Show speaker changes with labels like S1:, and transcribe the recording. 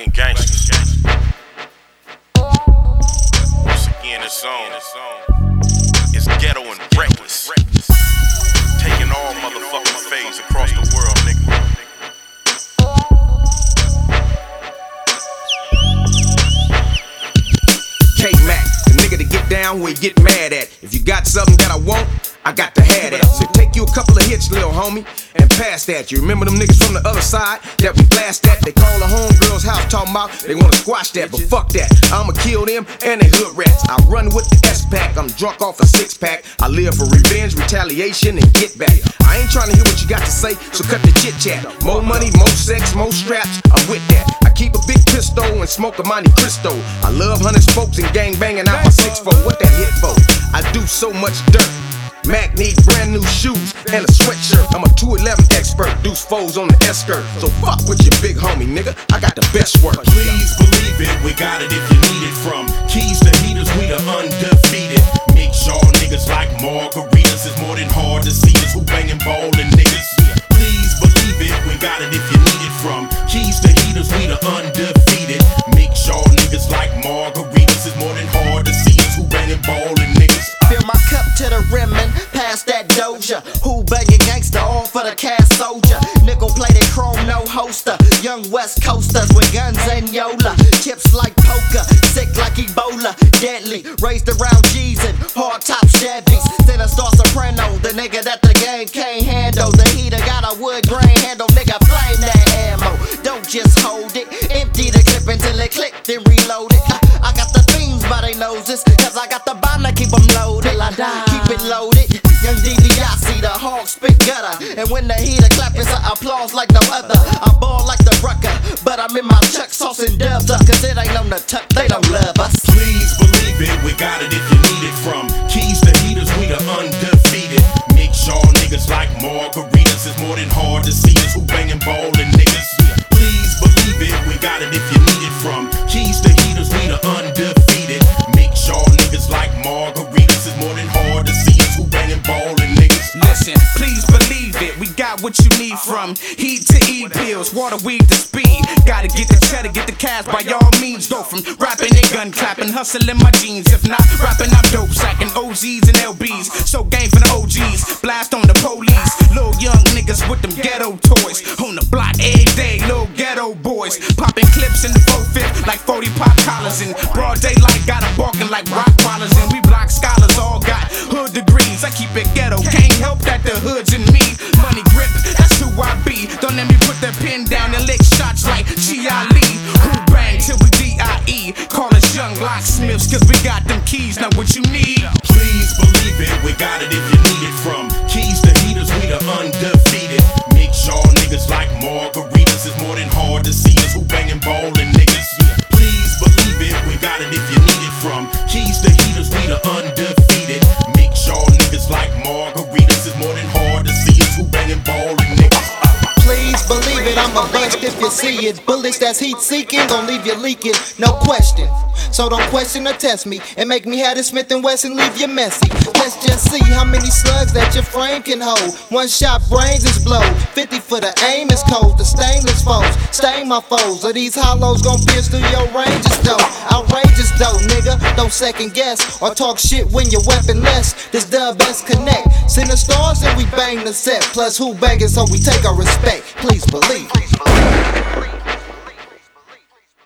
S1: banging gangsters. Once again, it's on. It's ghetto and reckless. Taking all motherfucking phase across the world, nigga.
S2: K Mac, the nigga to get down where you get mad at. If you got something that I want, I got to have that. A little homie, and pass that. You remember them niggas from the other side that we blast at? They call the homegirl's house talking about they wanna squash that, but fuck that. I'ma kill them and they hood rats. I run with the S pack, I'm drunk off a six pack. I live for revenge, retaliation, and get back. I ain't trying to hear what you got to say, so cut the chit chat. More money, more sex, more straps. I'm with that. I keep a big pistol and smoke a Monte Cristo. I love hundred spokes and gang banging out my six four. What do so much dirt. Mac need brand new shoes and a sweatshirt. I'm a 211 expert, deuce foes on the S skirt. So fuck with your big homie, nigga. I got the best work.
S3: Please believe it, we got it if you need it. From keys to heaters, we the undefeated. Mix y'all niggas like margaritas. It's more than hard to see us who banging ballin' niggas. Please believe it, we got it if you need it. From keys to heaters, we the undefeated. Mix y'all niggas like margaritas. It's more than hard
S4: that doja. Who banging gangster, all for the cash soldier. Nickel plated chrome, no holster. Young West Coasters with guns and Yola. Chips like poker, sick like Ebola. Deadly, raised around G's and hard top Chevys. Then a star soprano, the nigga that the game can't handle. The heater got a wood grain handle, nigga flame that ammo. Don't just hold it, empty the clip until it click, then reload it. I got the fiends by their noses, cause I got the bomb to keep them loaded. Till I die keep it loaded. DiBiase, the hog spit gutter. And when the heater clap, it's a applause like no other. I ball like the rucker, but I'm in my chuck saucing dubs up. Cause it ain't on the tuck, they don't love us.
S3: Please believe it, we got it if you need it. From keys to heaters, we the undefeated. Mix y'all niggas like margaritas. It's more than hard to see us who banging ballin'
S2: what you need from heat to E pills, water, weed to speed. Gotta get the cheddar, get the cash by all means. Go from rapping and gun clapping, hustling my jeans. If not rapping, I'm dope sacking OZs and LBs. So game for the OGs, blast on the police. Little young niggas with them ghetto toys. On the block every day, little ghetto boys. Popping clips in the 4 like 40 pop collars. And broad daylight Got 'em barking like rock collars. And we block scholars all got hood degrees. I keep it ghetto, can't help that the hood's in me. Down and lick shots like G. Ali. Who bang till we D.I.E. Call us young locksmiths, cause we got them keys. Now what you need?
S3: Please believe it, we got it if you see it.
S4: Bullets that's heat seeking, gon' leave you leaking, no question. So don't question or test me and make me have this Smith and Wesson leave you messy. Let's just see how many slugs that your frame can hold. One shot brains is blow. 50 for the aim is cold. The stainless foes stain my foes. Or these hollows gon' pierce through your ranges though. Outrageous just dope, nigga. Don't second guess or talk shit when you're weaponless. This the best connect. Send the stars and we bang the set. Plus, who banging so we take our respect. Please believe. Please believe.